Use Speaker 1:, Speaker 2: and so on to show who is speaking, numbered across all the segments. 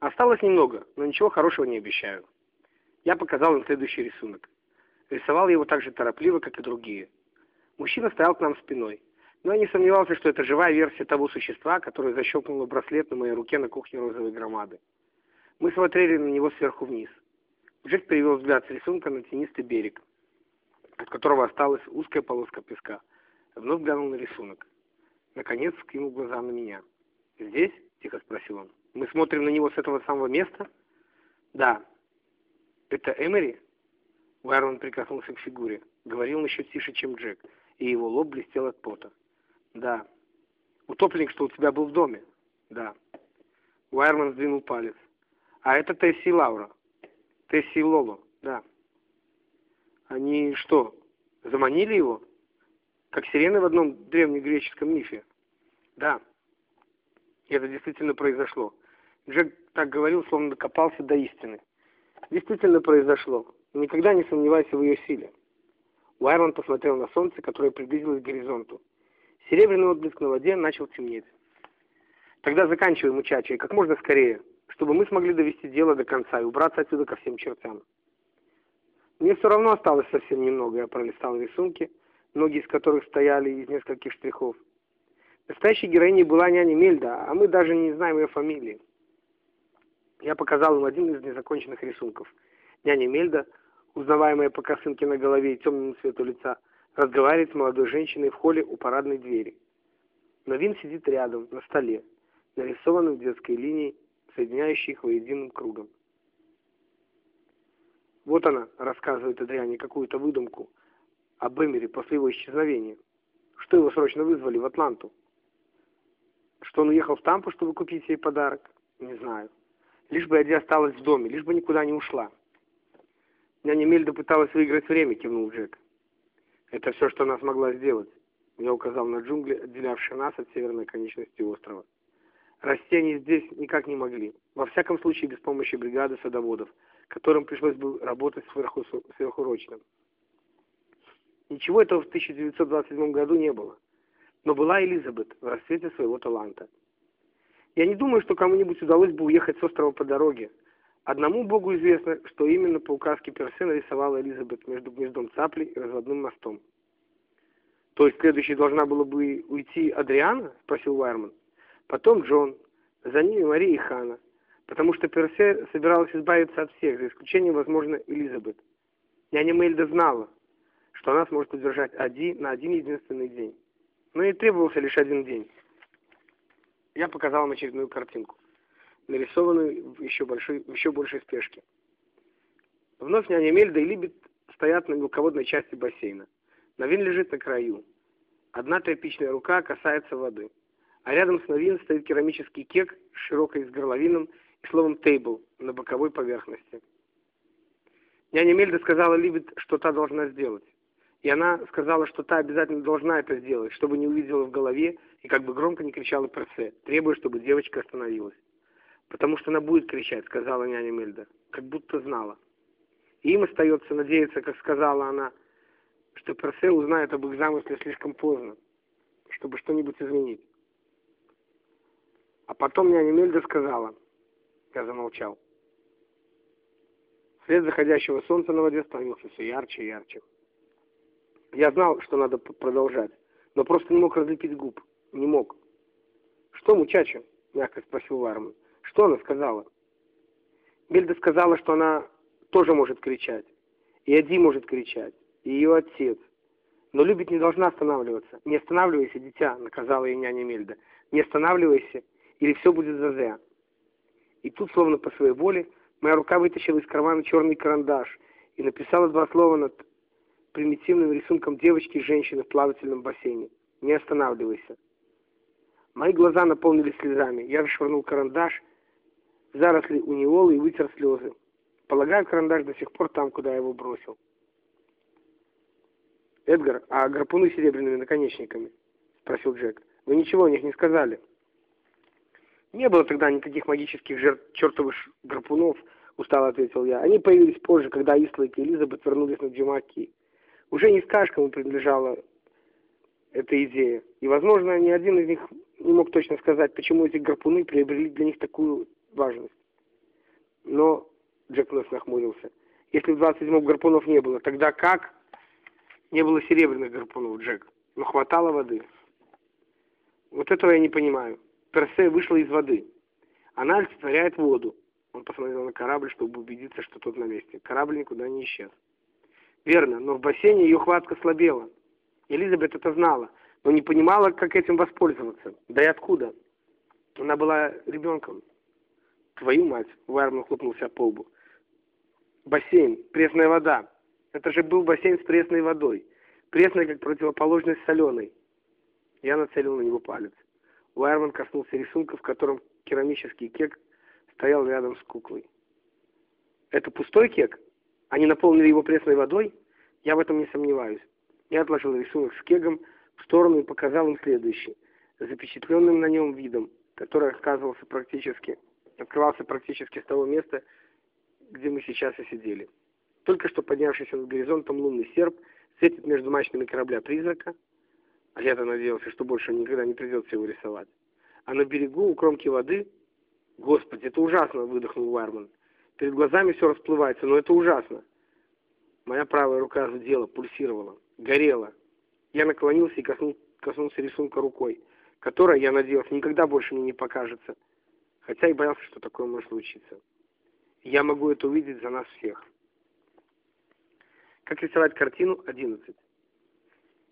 Speaker 1: Осталось немного, но ничего хорошего не обещаю. Я показал им следующий рисунок. Рисовал его так же торопливо, как и другие. Мужчина стоял к нам спиной, но я не сомневался, что это живая версия того существа, которое защелкнуло браслет на моей руке на кухне розовой громады. Мы смотрели на него сверху вниз. Джек перевел взгляд с рисунка на тенистый берег, от которого осталась узкая полоска песка. Вновь глянул на рисунок. Наконец скинул глаза на меня. «Здесь?» — тихо спросил он. «Мы смотрим на него с этого самого места?» «Да». «Это Эмери?» Уайрон прикоснулся к фигуре. Говорил еще тише, чем Джек, и его лоб блестел от пота. «Да». «Утопленник, что у тебя был в доме?» «Да». Уайерман сдвинул палец. «А это Тесси Лаура». «Тесси Лоло, да». «Они что, заманили его?» «Как сирены в одном древнегреческом мифе?» «Да». Это действительно произошло. Джек так говорил, словно докопался до истины. Действительно произошло. Никогда не сомневайся в ее силе. Уайрон посмотрел на солнце, которое приблизилось к горизонту. Серебряный отблеск на воде начал темнеть. Тогда заканчиваем, мучача, и как можно скорее, чтобы мы смогли довести дело до конца и убраться отсюда ко всем чертям. Мне все равно осталось совсем немного. Я пролистал рисунки, многие из которых стояли из нескольких штрихов. Настоящей героиней была няня Мельда, а мы даже не знаем ее фамилии. Я показал им один из незаконченных рисунков. Няня Мельда, узнаваемая по косынке на голове и темному цвету лица, разговаривает с молодой женщиной в холле у парадной двери. Но Вин сидит рядом, на столе, нарисованным детской линией, соединяющей их воединым кругом. Вот она рассказывает Адриане какую-то выдумку об Эмере после его исчезновения. Что его срочно вызвали в Атланту. Что он уехал в Тампу, чтобы купить ей подарок? Не знаю. Лишь бы Эдди осталась в доме, лишь бы никуда не ушла. Няня Мельда пыталась выиграть время, кивнул Джек. Это все, что она смогла сделать. Я указал на джунгли, отделявшие нас от северной конечности острова. Растения здесь никак не могли. Во всяком случае, без помощи бригады садоводов, которым пришлось бы работать сверху, сверхурочно. Ничего этого в 1927 году не было. Но была Элизабет в расцвете своего таланта. Я не думаю, что кому-нибудь удалось бы уехать с острова по дороге. Одному Богу известно, что именно по указке Персе нарисовала Элизабет между гнездом цапли и разводным мостом. «То есть следующей должна была бы уйти Адриана?» – спросил Вайерман. «Потом Джон, за ними Мария и Хана, потому что Персе собиралась избавиться от всех, за исключением, возможно, Элизабет. Няня Мельда знала, что она сможет удержать Ади на один единственный день но и требовался лишь один день. Я показал вам очередную картинку, нарисованную в еще, большой, в еще большей спешке. Вновь няня Мельда и Либет стоят на мелководной части бассейна. Новин лежит на краю. Одна тряпичная рука касается воды. А рядом с Новин стоит керамический кек широкой с горловином и словом «тейбл» на боковой поверхности. Няня Мельда сказала Либет, что та должна сделать. И она сказала, что та обязательно должна это сделать, чтобы не увидела в голове и как бы громко не кричала Персе, требуя, чтобы девочка остановилась. «Потому что она будет кричать», — сказала няня Мельда, как будто знала. И им остается надеяться, как сказала она, что Персе узнает об их замысле слишком поздно, чтобы что-нибудь изменить. А потом няня Мельда сказала, я замолчал. Свет заходящего солнца на воде становился все ярче и ярче. Я знал, что надо продолжать, но просто не мог разлепить губ. Не мог. «Что, мучача?» — мягко спросил Варман. «Что она сказала?» Бельда сказала, что она тоже может кричать. И Ади может кричать. И ее отец. Но любить не должна останавливаться. «Не останавливайся, дитя», — наказала ей няня Мельда. «Не останавливайся, или все будет за зря». И тут, словно по своей воле, моя рука вытащила из кармана черный карандаш и написала два слова над примитивным рисунком девочки и женщины в плавательном бассейне. Не останавливайся. Мои глаза наполнились слезами. Я расшвырнул карандаш заросли униолы и вытер слезы. Полагаю, карандаш до сих пор там, куда я его бросил. «Эдгар, а гарпуны с серебряными наконечниками?» — спросил Джек. «Вы ничего о них не сказали». «Не было тогда никаких магических жертв чертовых гарпунов», — устало ответил я. «Они появились позже, когда Ислайк и Элизабет вернулись на Джумаки. Уже не скажешь, кому принадлежала эта идея. И, возможно, ни один из них не мог точно сказать, почему эти гарпуны приобрели для них такую важность. Но Джек вновь нахмурился. Если в 27-м гарпунов не было, тогда как? Не было серебряных гарпунов, Джек. Но хватало воды. Вот этого я не понимаю. Персей вышла из воды. Она олицетворяет воду. Он посмотрел на корабль, чтобы убедиться, что тот на месте. Корабль никуда не исчез. Верно, но в бассейне ее хватка слабела. Элизабет это знала, но не понимала, как этим воспользоваться. Да и откуда? Она была ребенком. Твою мать, Вайерман хлопнулся по лбу. Бассейн, пресная вода. Это же был бассейн с пресной водой. Пресной, как противоположность соленой. Я нацелил на него палец. Уайерман коснулся рисунка, в котором керамический кек стоял рядом с куклой. «Это пустой кек? Они наполнили его пресной водой? Я в этом не сомневаюсь». Я отложил рисунок с кегом в сторону и показал им следующий, запечатленным на нем видом, который отказывался практически, открывался практически с того места, где мы сейчас и сидели. Только что поднявшийся над горизонтом лунный серп светит между мачтами корабля призрака, а я-то надеялся, что больше никогда не придется его рисовать. А на берегу, у кромки воды... Господи, это ужасно, выдохнул Варман. Перед глазами все расплывается, но это ужасно. Моя правая рука зудела, пульсировала, горела. Я наклонился и коснул, коснулся рисунка рукой, которая, я надеялся, никогда больше мне не покажется. Хотя и боялся, что такое может случиться. Я могу это увидеть за нас всех. Как рисовать картину 11.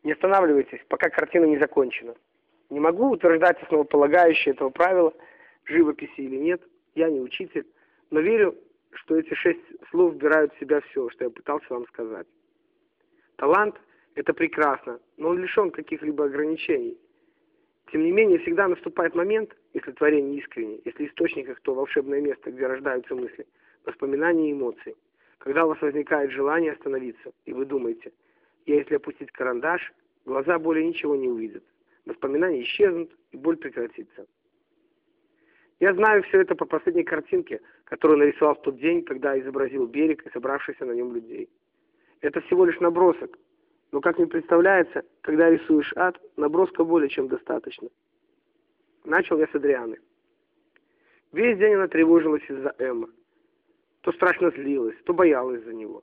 Speaker 1: Не останавливайтесь, пока картина не закончена. Не могу утверждать основополагающее этого правила, живописи или нет, я не учитель, но верю, что эти шесть слов вбирают в себя все, что я пытался вам сказать. Талант – это прекрасно, но он лишен каких-либо ограничений. Тем не менее, всегда наступает момент, если творение искренне, если источник их то волшебное место, где рождаются мысли, воспоминания и эмоции. Когда у вас возникает желание остановиться, и вы думаете, я если опустить карандаш, глаза более ничего не увидят. Воспоминания исчезнут, и боль прекратится. Я знаю все это по последней картинке, которую нарисовал в тот день, когда изобразил берег и собравшихся на нем людей. Это всего лишь набросок, но, как мне представляется, когда рисуешь ад, наброска более чем достаточно. Начал я с Адрианы. Весь день она тревожилась из-за Эмма. То страшно злилась, то боялась за него.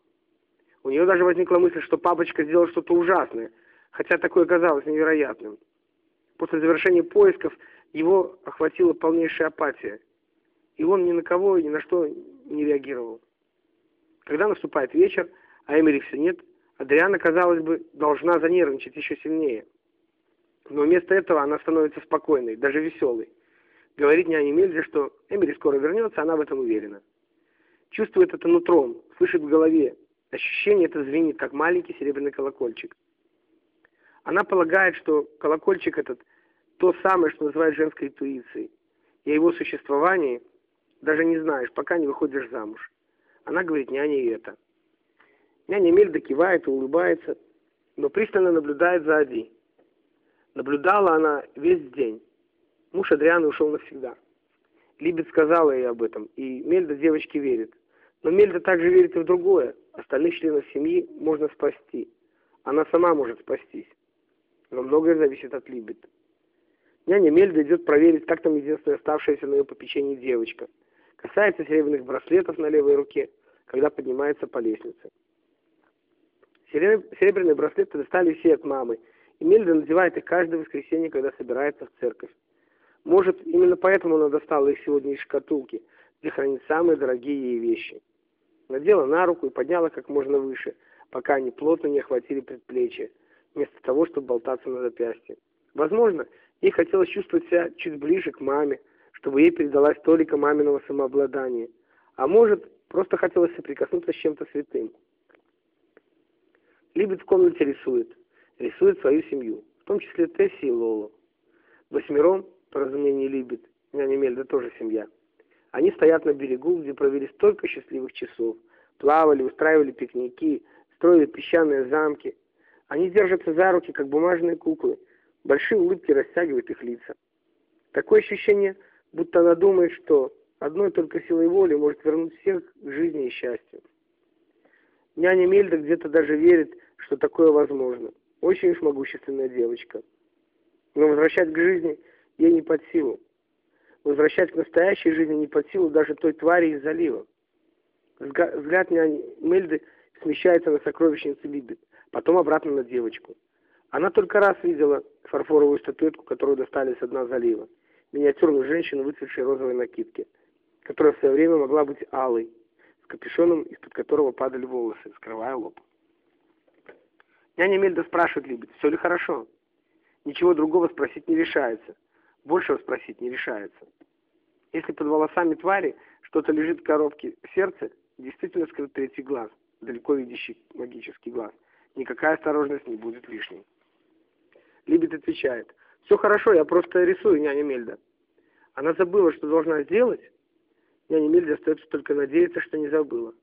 Speaker 1: У нее даже возникла мысль, что папочка сделал что-то ужасное, хотя такое казалось невероятным. После завершения поисков его охватила полнейшая апатия, и он ни на кого и ни на что не реагировал. Когда наступает вечер, а Эмери все нет, Адриана, казалось бы, должна занервничать еще сильнее. Но вместо этого она становится спокойной, даже веселой. Говорит няне Мельзе, что Эмери скоро вернется, она в этом уверена. Чувствует это нутром, слышит в голове. Ощущение это звенит, как маленький серебряный колокольчик. Она полагает, что колокольчик этот то самое, что называют женской интуицией. И о его существовании даже не знаешь, пока не выходишь замуж. Она говорит няне это. Няня Мельда кивает и улыбается, но пристально наблюдает за Ади. Наблюдала она весь день. Муж Адрианы ушел навсегда. Либет сказала ей об этом, и Мельда девочке верит. Но Мельда также верит и в другое. Остальных членов семьи можно спасти. Она сама может спастись. Но многое зависит от Либет. Няня Мельда идет проверить, как там единственная оставшаяся на ее попечении девочка. Касается серебряных браслетов на левой руке, когда поднимается по лестнице. Серебряные браслеты достали все от мамы, и Мельда надевает их каждое воскресенье, когда собирается в церковь. Может, именно поэтому она достала их сегодня из шкатулки, где хранит самые дорогие ей вещи. Надела на руку и подняла как можно выше, пока они плотно не охватили предплечье, вместо того, чтобы болтаться на запястье. Возможно, ей хотелось чувствовать себя чуть ближе к маме, чтобы ей передалась толика маминого самообладания. А может, просто хотелось соприкоснуться с чем-то святым. Либет в комнате рисует. Рисует свою семью, в том числе Тесси и Лолу. Восьмером, по разумению Либет, няня Мельда тоже семья. Они стоят на берегу, где провели столько счастливых часов. Плавали, устраивали пикники, строили песчаные замки. Они держатся за руки, как бумажные куклы. Большие улыбки растягивают их лица. Такое ощущение, будто она думает, что одной только силой воли может вернуть всех к жизни и счастью. Няня Мельда где-то даже верит, что такое возможно. Очень уж могущественная девочка. Но возвращать к жизни ей не под силу. Возвращать к настоящей жизни не под силу даже той твари из залива. Взгляд няни Мельды смещается на сокровищницу Либет, потом обратно на девочку. Она только раз видела фарфоровую статуэтку, которую достали с дна залива. Миниатюрную женщину, выцветшей розовой накидке, которая в свое время могла быть алой, с капюшоном, из-под которого падали волосы, скрывая лоб. Няня Мельда спрашивает Либет, все ли хорошо. Ничего другого спросить не решается. Большего спросить не решается. Если под волосами твари что-то лежит в коробке сердца, действительно скрыт третий глаз, далеко видящий магический глаз. Никакая осторожность не будет лишней. Либет отвечает, все хорошо, я просто рисую, няня Мельда. Она забыла, что должна сделать. Няня Мельда остается только надеяться, что не забыла.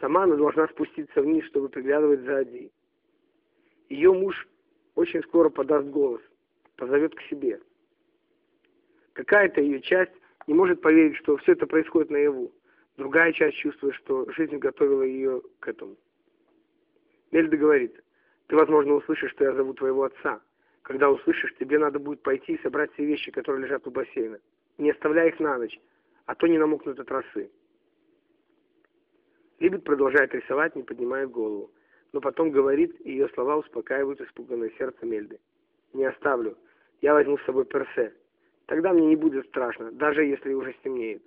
Speaker 1: Сама она должна спуститься вниз, чтобы приглядывать за Ади. Ее муж очень скоро подаст голос, позовет к себе. Какая-то ее часть не может поверить, что все это происходит наяву. Другая часть чувствует, что жизнь готовила ее к этому. Мельда говорит, ты, возможно, услышишь, что я зову твоего отца. Когда услышишь, тебе надо будет пойти и собрать все вещи, которые лежат у бассейна. Не оставляй их на ночь, а то не намокнут от росы. Либет продолжает рисовать, не поднимая голову но потом говорит, и ее слова успокаивают испуганное сердце Мельды. «Не оставлю. Я возьму с собой персе. Тогда мне не будет страшно, даже если уже стемнеет».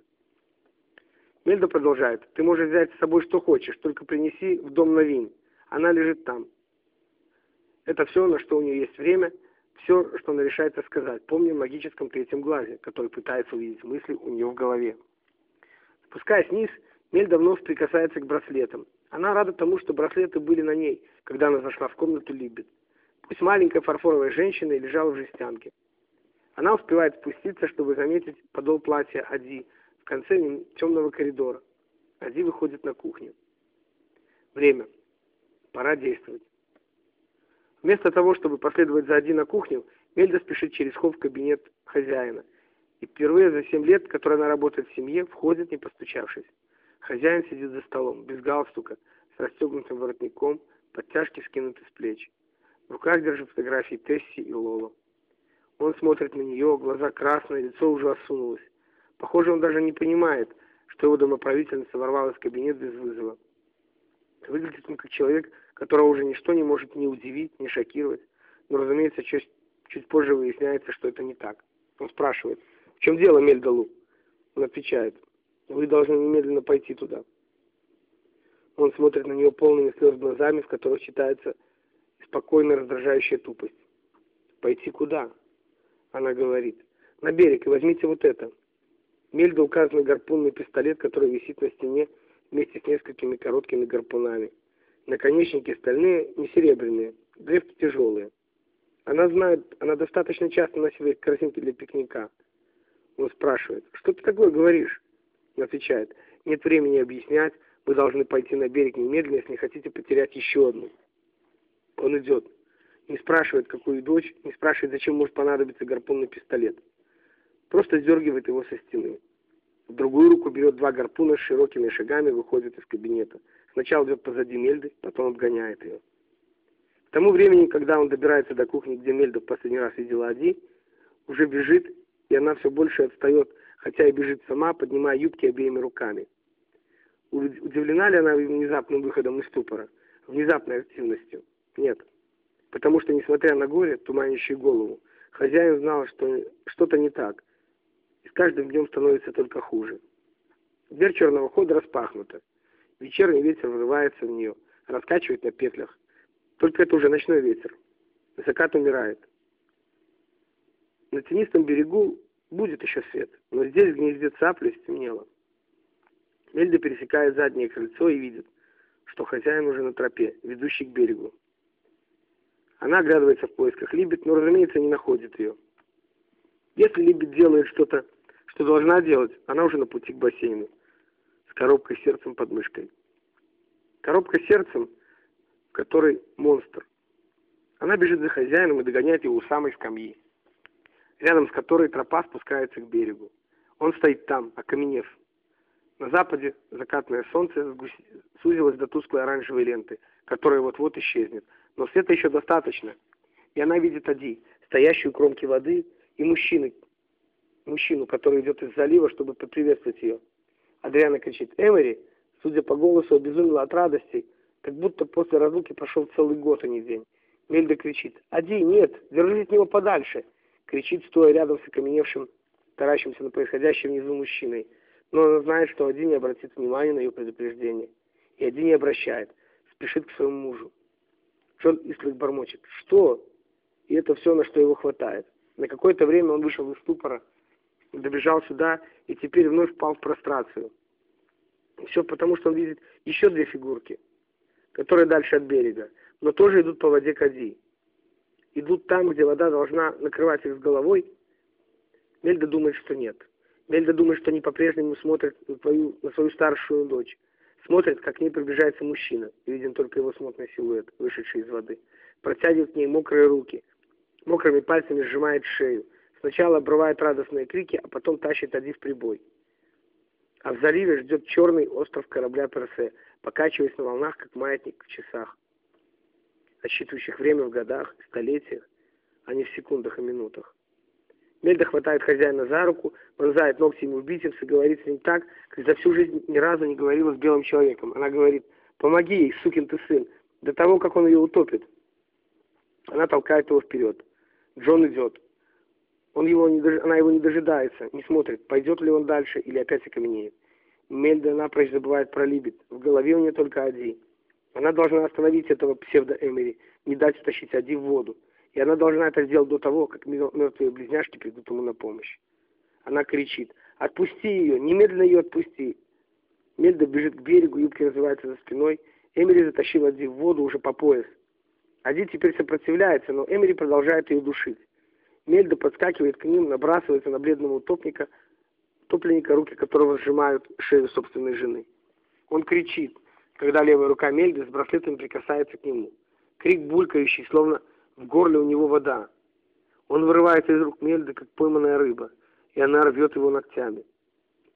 Speaker 1: Мельда продолжает. «Ты можешь взять с собой что хочешь, только принеси в дом новин. Она лежит там». Это все, на что у нее есть время, все, что она решается сказать, помня в магическом третьем глазе, который пытается увидеть мысли у нее в голове. Спускаясь вниз, Мельда вновь прикасается к браслетам. Она рада тому, что браслеты были на ней, когда она зашла в комнату Либбит. Пусть маленькая фарфоровая женщина и лежала в жестянке. Она успевает спуститься, чтобы заметить подол платья Ади в конце темного коридора. Ади выходит на кухню. Время. Пора действовать. Вместо того, чтобы последовать за Ади на кухню, Мельда спешит через ход в кабинет хозяина. И впервые за семь лет, которые она работает в семье, входит, не постучавшись. Хозяин сидит за столом, без галстука, с расстегнутым воротником, подтяжки скинуты с плеч. В руках держит фотографии Тесси и Лоло. Он смотрит на нее, глаза красные, лицо уже осунулось. Похоже, он даже не понимает, что его домоправительница ворвалась в кабинет без вызова. Выглядит он как человек, которого уже ничто не может ни удивить, ни шокировать. Но, разумеется, чуть, чуть позже выясняется, что это не так. Он спрашивает, в чем дело, Мельдалу? Он отвечает, вы должны немедленно пойти туда. Он смотрит на нее полными слез глазами, в которых читается спокойная раздражающая тупость. «Пойти куда?» Она говорит. «На берег и возьмите вот это». Мельда указывает гарпунный пистолет, который висит на стене вместе с несколькими короткими гарпунами. Наконечники стальные, не серебряные, древки тяжелые. Она знает, она достаточно часто носила их корзинки для пикника. Он спрашивает, что ты такое говоришь? отвечает, нет времени объяснять, вы должны пойти на берег немедленно, если не хотите потерять еще одну. Он идет. Не спрашивает, какую дочь, не спрашивает, зачем может понадобиться гарпунный пистолет. Просто сдергивает его со стены. В другую руку берет два гарпуна с широкими шагами, выходит из кабинета. Сначала идет позади Мельды, потом отгоняет ее. К тому времени, когда он добирается до кухни, где Мельда в последний раз видела Ади, уже бежит, и она все больше отстает хотя и бежит сама, поднимая юбки обеими руками. Удивлена ли она внезапным выходом из ступора, внезапной активностью? Нет. Потому что, несмотря на горе, туманящее голову, хозяин знал, что что-то не так, и с каждым днем становится только хуже. Дверь черного хода распахнута. Вечерний ветер врывается в нее, раскачивает на петлях. Только это уже ночной ветер. Закат умирает. На тенистом берегу Будет еще свет, но здесь в гнезде цапли стемнело. Мельда пересекает заднее крыльцо и видит, что хозяин уже на тропе, ведущей к берегу. Она оглядывается в поисках Либет, но, разумеется, не находит ее. Если Либет делает что-то, что должна делать, она уже на пути к бассейну, коробкой сердцем под мышкой. Коробка сердцем, в которой монстр. Она бежит за хозяином и догоняет его у самой скамьи рядом с которой тропа спускается к берегу. Он стоит там, окаменев. На западе закатное солнце сузилось до тусклой оранжевой ленты, которая вот-вот исчезнет. Но света еще достаточно. И она видит Ади, стоящую у кромки воды, и мужчины, мужчину, который идет из залива, чтобы поприветствовать ее. Адриана кричит «Эмери!» Судя по голосу, обезумела от радости, как будто после разлуки прошел целый год, а не день. Мельда кричит. «Ади, нет! Держись от него подальше!» Кричит, стоя рядом с окаменевшим, таращимся на происходящее внизу мужчиной. Но она знает, что Ади не обратит внимания на ее предупреждение. И Ади не обращает. Спешит к своему мужу. Джон Ислик бормочет. «Что?» И это все, на что его хватает. На какое-то время он вышел из ступора, добежал сюда и теперь вновь впал в прострацию. Все потому, что он видит еще две фигурки, которые дальше от берега, но тоже идут по воде Кади. Идут там, где вода должна накрывать их с головой. Мельда думает, что нет. Мельда думает, что они по-прежнему смотрят на, твою, на свою старшую дочь. Смотрит, как к ней приближается мужчина, и виден только его смутный силуэт, вышедший из воды. Протягивает к ней мокрые руки. Мокрыми пальцами сжимает шею. Сначала обрывает радостные крики, а потом тащит Ади в прибой. А в заливе ждет черный остров корабля Персе, покачиваясь на волнах, как маятник в часах, отсчитывающих время в годах, столетиях, а не в секундах и минутах. Мельда хватает хозяина за руку, вонзает ногтями в бицепс и говорит с ним так, как за всю жизнь ни разу не говорила с белым человеком. Она говорит, помоги ей, сукин ты сын, до того, как он ее утопит. Она толкает его вперед. Джон идет. Он его не дож... Она его не дожидается, не смотрит, пойдет ли он дальше или опять окаменеет. Мельда напрочь забывает про Либет. В голове у нее только Ади. Она должна остановить этого псевдо-Эмери, не дать утащить Ади в воду. И она должна это сделать до того, как мертвые близняшки придут ему на помощь. Она кричит. «Отпусти ее! Немедленно ее отпусти!» Мельда бежит к берегу, юбки развиваются за спиной. Эмери затащил Ади в воду уже по пояс. Ади теперь сопротивляется, но Эмери продолжает ее душить. Мельда подскакивает к ним, набрасывается на бледного утопника, утопленника, руки которого сжимают шею собственной жены. Он кричит, когда левая рука Мельды с браслетом прикасается к нему. Крик булькающий, словно в горле у него вода. Он вырывается из рук Мельды, как пойманная рыба, и она рвет его ногтями.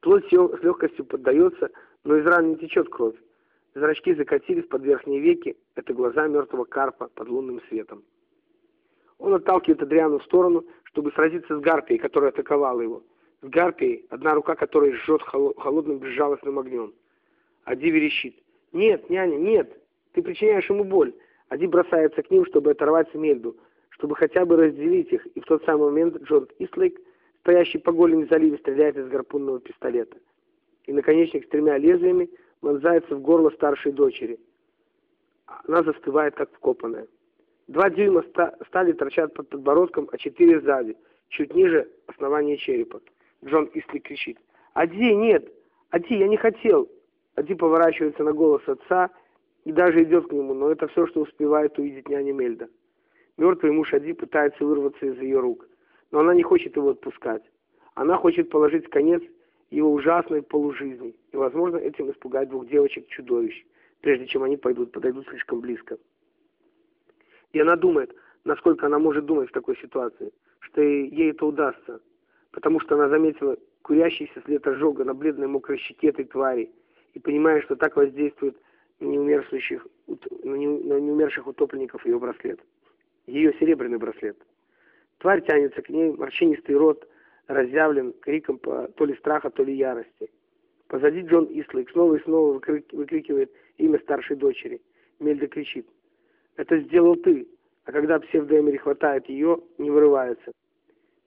Speaker 1: Плоть с легкостью поддается, но из ран не течет кровь. Зрачки закатились под верхние веки, это глаза мертвого карпа под лунным светом. Он отталкивает Адриану в сторону, чтобы сразиться с Гарпией, которая атаковала его. С Гарпией, одна рука которой жжет холодным безжалостным огнем. Ади верещит. «Нет, няня, нет! Ты причиняешь ему боль!» Ади бросается к ним, чтобы оторвать Мельду, чтобы хотя бы разделить их, и в тот самый момент Джон Истлейк, стоящий по голени заливе, стреляет из гарпунного пистолета. И наконечник с тремя лезвиями вонзается в горло старшей дочери. Она застывает, как вкопанная. Два дюйма стали торчат под подбородком, а четыре сзади, чуть ниже основания черепа. Джон Исли кричит. «Ади, нет! Ади, я не хотел!» Ади поворачивается на голос отца и даже идет к нему, но это все, что успевает увидеть няня Мельда. Мертвый муж Ади пытается вырваться из ее рук, но она не хочет его отпускать. Она хочет положить конец его ужасной полужизни и, возможно, этим испугать двух девочек-чудовищ, прежде чем они пойдут, подойдут слишком близко. И она думает, насколько она может думать в такой ситуации, что ей это удастся, потому что она заметила курящийся след ожога на бледной мокрой щеке этой твари и понимает, что так воздействует на неумерших, на неумерших утопленников ее браслет. Ее серебряный браслет. Тварь тянется к ней, морщинистый рот разъявлен криком по, то ли страха, то ли ярости. Позади Джон Ислейк снова и снова выкрикивает имя старшей дочери. Мельда кричит. Это сделал ты, а когда псевдоэмери хватает ее, не вырывается.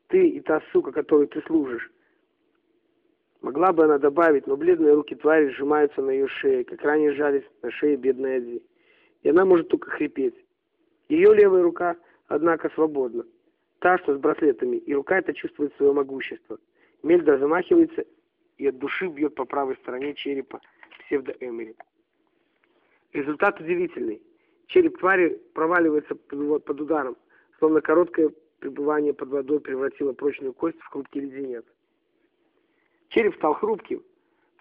Speaker 1: Ты и та сука, которой ты служишь. Могла бы она добавить, но бледные руки твари сжимаются на ее шее, как ранее сжались на шее бедной Эдди. И она может только хрипеть. Ее левая рука, однако, свободна. Та, что с браслетами, и рука это чувствует свое могущество. Мельда замахивается и от души бьет по правой стороне черепа псевдоэмери. Результат удивительный. Череп твари проваливается под ударом, словно короткое пребывание под водой превратило прочную кость в хрупкий леденец. Череп стал хрупким,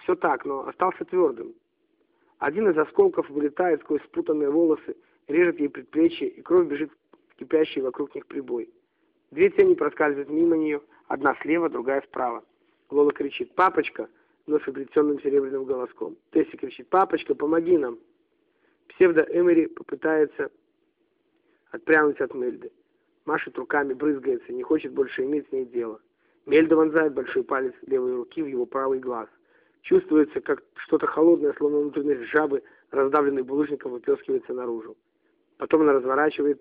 Speaker 1: все так, но остался твердым. Один из осколков вылетает сквозь спутанные волосы, режет ей предплечье, и кровь бежит в кипящий вокруг них прибой. Две тени проскальзывают мимо нее, одна слева, другая справа. Лола кричит «Папочка!» вновь обретенным серебряным голоском. Тесси кричит «Папочка, помоги нам!» Псевдо-Эмери попытается отпрянуть от Мельды. Машет руками, брызгается, не хочет больше иметь с ней дело. Мельда вонзает большой палец левой руки в его правый глаз. Чувствуется, как что-то холодное, словно внутренность жабы, раздавленный булыжником, выплескивается наружу. Потом она разворачивает,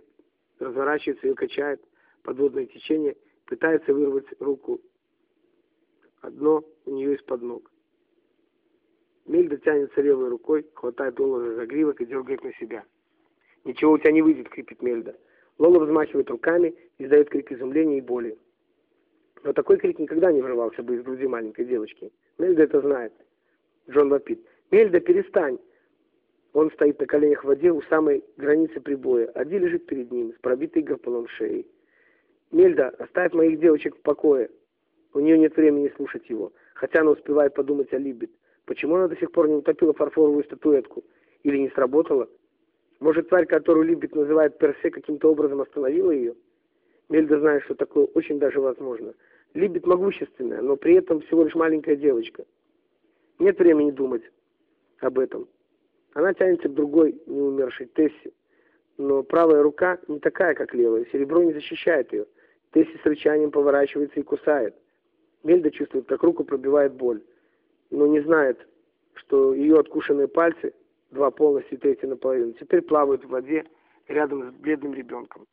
Speaker 1: разворачивается и качает подводное течение, пытается вырвать руку. Одно у нее из-под ног. Мельда тянется левой рукой, хватает Лолу за загривок и дергает на себя. «Ничего у тебя не выйдет!» — крепит Мельда. Лола взмахивает руками, издает крик изумления и боли. Но такой крик никогда не врывался бы из груди маленькой девочки. Мельда это знает. Джон вопит. «Мельда, перестань!» Он стоит на коленях в воде у самой границы прибоя. Ади лежит перед ним, с пробитой гарпуном шеей. «Мельда, оставь моих девочек в покое!» У нее нет времени слушать его, хотя она успевает подумать о Либет. Почему она до сих пор не утопила фарфоровую статуэтку? Или не сработала? Может, тварь, которую Либет называет Персе, каким-то образом остановила ее? Мельда знает, что такое очень даже возможно. Либет могущественная, но при этом всего лишь маленькая девочка. Нет времени думать об этом. Она тянется к другой неумершей Тессе. Но правая рука не такая, как левая. Серебро не защищает ее. Тесси с рычанием поворачивается и кусает. Мельда чувствует, как руку пробивает боль но не знает, что ее откушенные пальцы, два полностью, третий наполовину, теперь плавают в воде рядом с бледным ребенком.